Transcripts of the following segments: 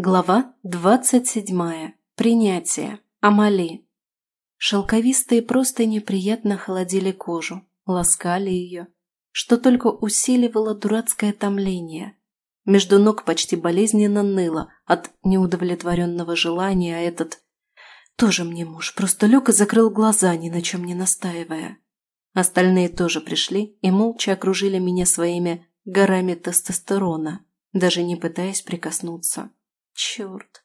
Глава двадцать седьмая. Принятие. Амали. Шелковистые просто неприятно холодили кожу, ласкали ее, что только усиливало дурацкое томление. Между ног почти болезненно ныло от неудовлетворенного желания, а этот... Тоже мне муж, просто лег и закрыл глаза, ни на чем не настаивая. Остальные тоже пришли и молча окружили меня своими горами тестостерона, даже не пытаясь прикоснуться. Черт.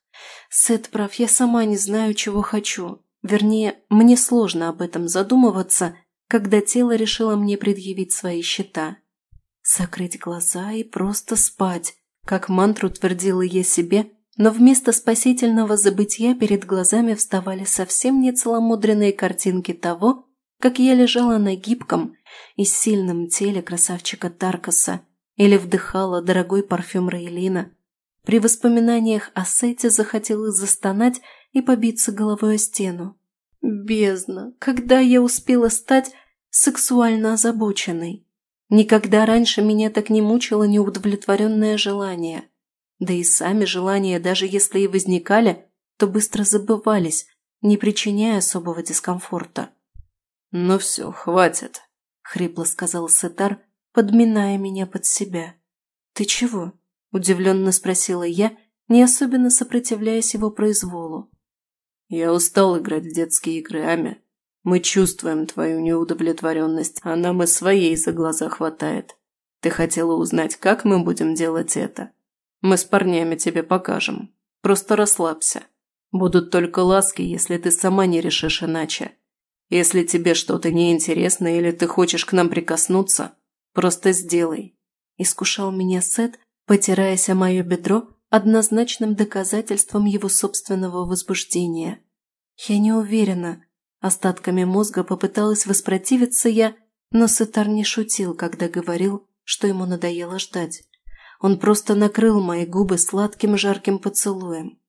Сет прав, я сама не знаю, чего хочу. Вернее, мне сложно об этом задумываться, когда тело решило мне предъявить свои счета. Закрыть глаза и просто спать, как мантру твердила я себе, но вместо спасительного забытия перед глазами вставали совсем не целомудренные картинки того, как я лежала на гибком и сильном теле красавчика Таркаса или вдыхала дорогой парфюм Рейлина, при воспоминаниях о Сете захотелось застонать и побиться головой о стену. Бездна, когда я успела стать сексуально озабоченной? Никогда раньше меня так не мучило неудовлетворенное желание. Да и сами желания, даже если и возникали, то быстро забывались, не причиняя особого дискомфорта. «Ну все, хватит», — хрипло сказал Сетар, подминая меня под себя. «Ты чего?» Удивленно спросила я, не особенно сопротивляясь его произволу. «Я устал играть в детские игры, Ами. Мы чувствуем твою неудовлетворенность, а нам и своей за глаза хватает. Ты хотела узнать, как мы будем делать это? Мы с парнями тебе покажем. Просто расслабься. Будут только ласки, если ты сама не решишь иначе. Если тебе что-то неинтересно или ты хочешь к нам прикоснуться, просто сделай». Искушал меня Сет, потираясь о мое бедро однозначным доказательством его собственного возбуждения. Я не уверена. Остатками мозга попыталась воспротивиться я, но Сетар не шутил, когда говорил, что ему надоело ждать. Он просто накрыл мои губы сладким жарким поцелуем.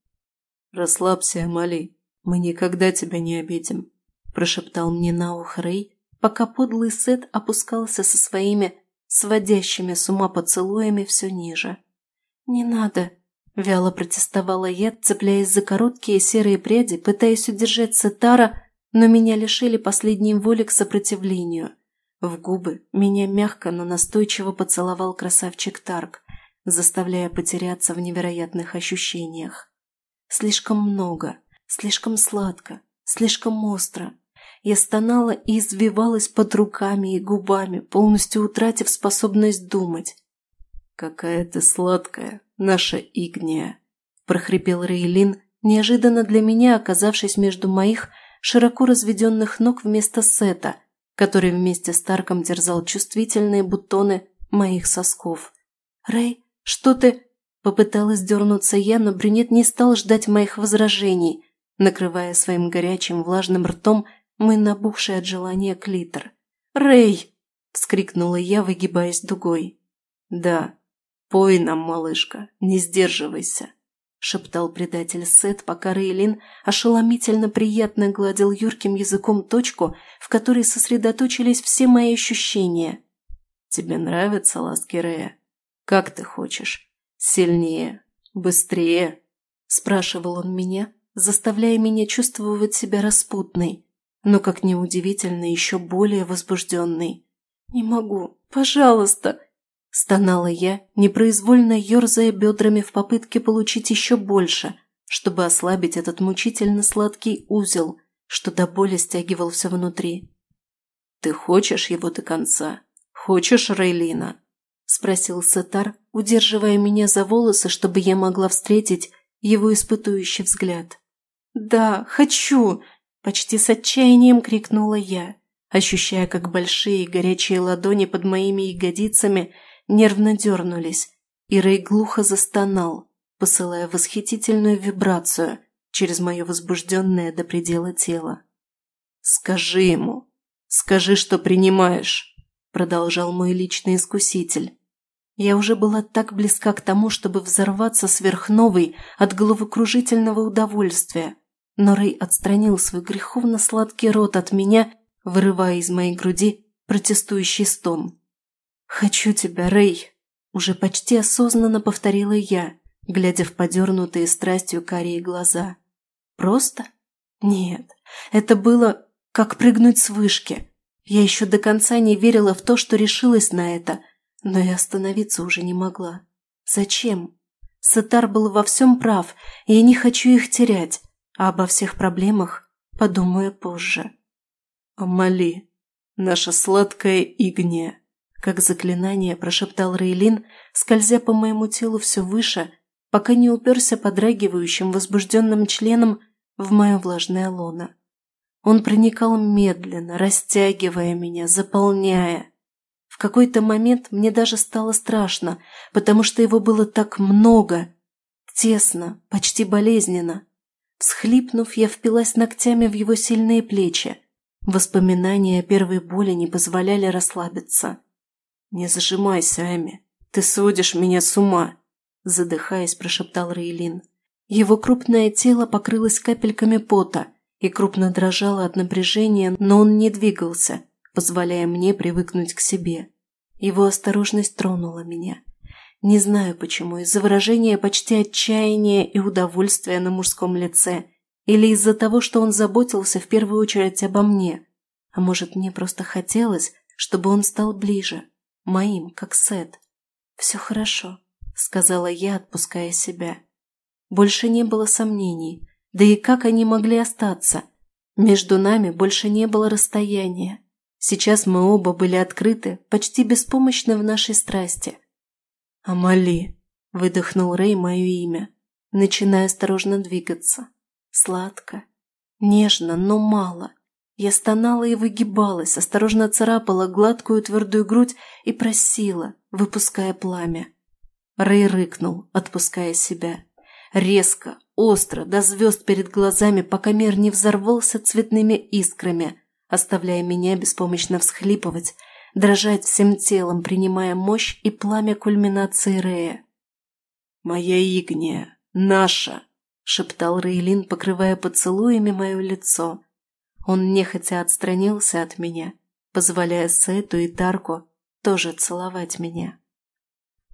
«Расслабься, Амали, мы никогда тебя не обидим», – прошептал мне на ухо Рэй, пока подлый Сет опускался со своими сводящими с ума поцелуями все ниже. «Не надо!» – вяло протестовала я, цепляясь за короткие серые пряди, пытаясь удержать Сетара, но меня лишили последней воли к сопротивлению. В губы меня мягко, но настойчиво поцеловал красавчик Тарк, заставляя потеряться в невероятных ощущениях. Слишком много, слишком сладко, слишком остро – я стонала и извивалась под руками и губами, полностью утратив способность думать. «Какая ты сладкая, наша Игния!» – прохрипел Рейлин, неожиданно для меня оказавшись между моих широко разведенных ног вместо сета, который вместе с Тарком дерзал чувствительные бутоны моих сосков. «Рэй, что ты...» – попыталась дернуться я, но брюнет не стал ждать моих возражений, накрывая своим горячим влажным ртом мой набухший от желания клитор. «Рэй!» – вскрикнула я, выгибаясь дугой. «Да, пой нам, малышка, не сдерживайся», – шептал предатель Сет, пока Рейлин ошеломительно приятно гладил юрким языком точку, в которой сосредоточились все мои ощущения. «Тебе нравятся ласки Рея? Как ты хочешь? Сильнее? Быстрее?» – спрашивал он меня, заставляя меня чувствовать себя распутной, но, как ни удивительно, еще более возбужденный. «Не могу, пожалуйста!» Стонала я, непроизвольно ерзая бедрами в попытке получить еще больше, чтобы ослабить этот мучительно сладкий узел, что до боли стягивал все внутри. «Ты хочешь его до конца? Хочешь Рейлина?» – спросил Сетар, удерживая меня за волосы, чтобы я могла встретить его испытующий взгляд. «Да, хочу!» Почти с отчаянием крикнула я, ощущая, как большие горячие ладони под моими ягодицами нервно дернулись, и Рэй глухо застонал, посылая восхитительную вибрацию через мое возбужденное до предела тело. «Скажи ему, скажи, что принимаешь», – продолжал мой личный искуситель. Я уже была так близка к тому, чтобы взорваться сверхновой от головокружительного удовольствия, но Рэй отстранил свой греховно-сладкий рот от меня, вырывая из моей груди протестующий стон. «Хочу тебя, Рэй!» – уже почти осознанно повторила я, глядя в подернутые страстью карие глаза. Просто? Нет, это было как прыгнуть с вышки. Я еще до конца не верила в то, что решилась на это, но и остановиться уже не могла. Зачем? Сатар был во всем прав, и я не хочу их терять, а обо всех проблемах подумаю позже. «Амали, наша сладкая игния», как заклинание прошептал Рейлин, скользя по моему телу все выше, пока не уперся подрагивающим возбужденным членом в мое влажное лоно. Он проникал медленно, растягивая меня, заполняя. В какой-то момент мне даже стало страшно, потому что его было так много. Тесно, почти болезненно. Всхлипнув, я впилась ногтями в его сильные плечи. Воспоминания о первой боли не позволяли расслабиться. «Не зажимайся, Эми, ты сводишь меня с ума», задыхаясь, прошептал Рейлин. Его крупное тело покрылось капельками пота и крупно дрожало от напряжения, но он не двигался, позволяя мне привыкнуть к себе. Его осторожность тронула меня. Не знаю почему, из-за выражения почти отчаяния и удовольствия на мужском лице, или из-за того, что он заботился в первую очередь обо мне. А может, мне просто хотелось, чтобы он стал ближе, моим, как Сет. «Все хорошо», — сказала я, отпуская себя. Больше не было сомнений. Да и как они могли остаться? Между нами больше не было расстояния. Сейчас мы оба были открыты, почти беспомощны в нашей страсти. «Амали», — выдохнул Рэй мое имя, начиная осторожно двигаться. Сладко, нежно, но мало. Я стонала и выгибалась, осторожно царапала гладкую твердую грудь и просила, выпуская пламя. Рэй рыкнул, отпуская себя. Резко, остро, до звезд перед глазами, пока мир не взорвался цветными искрами, оставляя меня беспомощно всхлипывать, дрожать всем телом, принимая мощь и пламя кульминации Рея. «Моя игния, наша!» – шептал Рейлин, покрывая поцелуями мое лицо. Он нехотя отстранился от меня, позволяя Сету и Тарку тоже целовать меня.